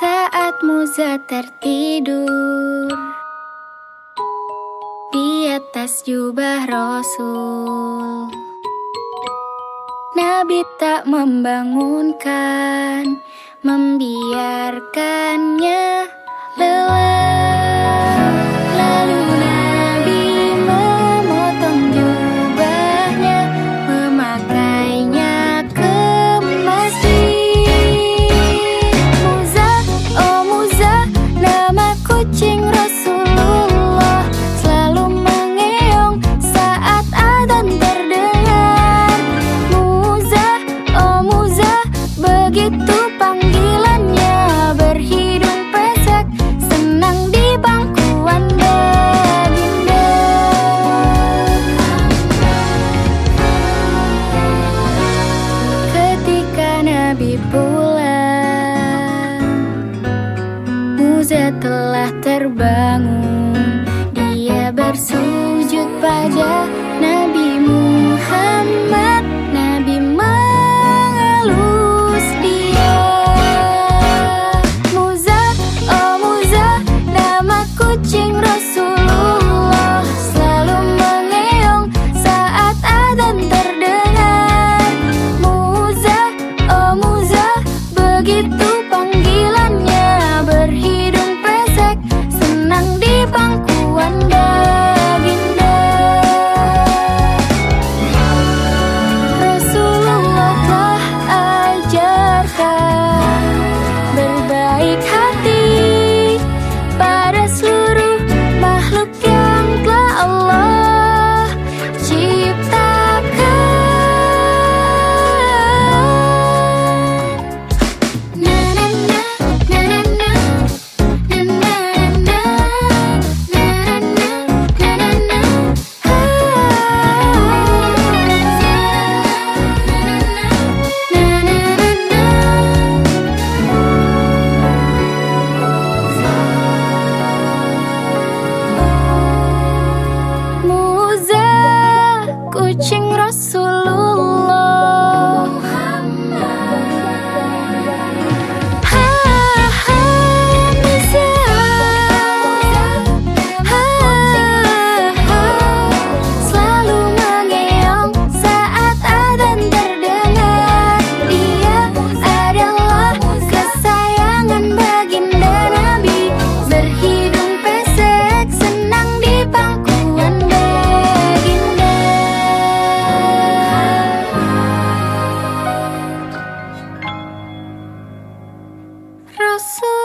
Saat Musa tertidur Di atas jubah Rasul. Nabi tak membangunkan Membiarkannya telah terbangun. Dia bersujud pada Nabi Muhammad. posso す